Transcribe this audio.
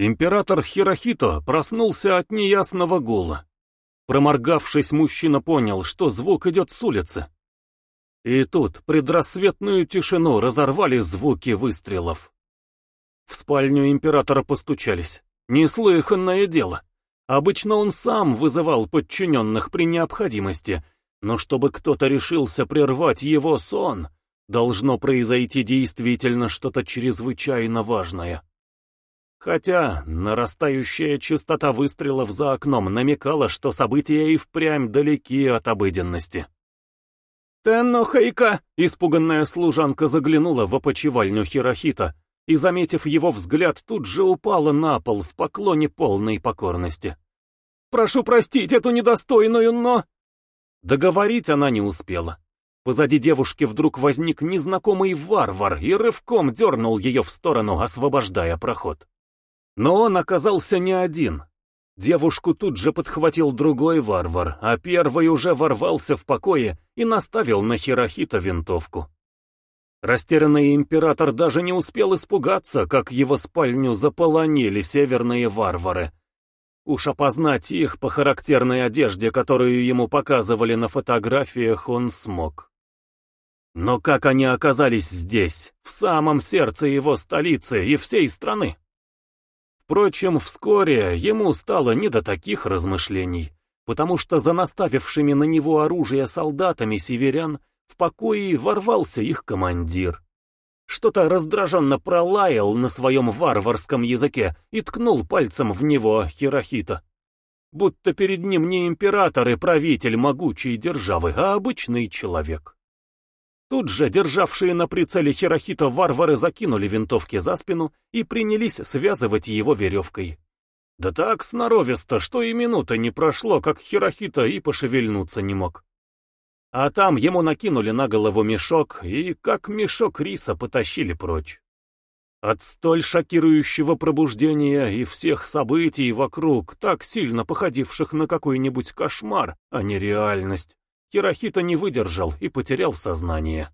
Император Хирохито проснулся от неясного гула. Проморгавшись, мужчина понял, что звук идет с улицы. И тут предрассветную тишину разорвали звуки выстрелов. В спальню императора постучались. Неслыханное дело. Обычно он сам вызывал подчиненных при необходимости, но чтобы кто-то решился прервать его сон, должно произойти действительно что-то чрезвычайно важное. Хотя нарастающая частота выстрелов за окном намекала, что события и впрямь далеки от обыденности. «Тенно Хейка!» — испуганная служанка заглянула в опочивальню Хирохита и, заметив его взгляд, тут же упала на пол в поклоне полной покорности. «Прошу простить эту недостойную, но...» Договорить она не успела. Позади девушки вдруг возник незнакомый варвар и рывком дернул ее в сторону, освобождая проход. Но он оказался не один. Девушку тут же подхватил другой варвар, а первый уже ворвался в покое и наставил на Хирохита винтовку. Растерянный император даже не успел испугаться, как его спальню заполонили северные варвары. Уж опознать их по характерной одежде, которую ему показывали на фотографиях, он смог. Но как они оказались здесь, в самом сердце его столицы и всей страны? Впрочем, вскоре ему стало не до таких размышлений, потому что за наставившими на него оружие солдатами северян в покое ворвался их командир. Что-то раздраженно пролаял на своем варварском языке и ткнул пальцем в него Хирохита. Будто перед ним не император и правитель могучей державы, а обычный человек. Тут же державшие на прицеле Хирохита варвары закинули винтовки за спину и принялись связывать его веревкой. Да так сноровисто, что и минута не прошло, как Хирохита и пошевельнуться не мог. А там ему накинули на голову мешок и, как мешок риса, потащили прочь. От столь шокирующего пробуждения и всех событий вокруг, так сильно походивших на какой-нибудь кошмар, а не реальность, Хирохита не выдержал и потерял сознание.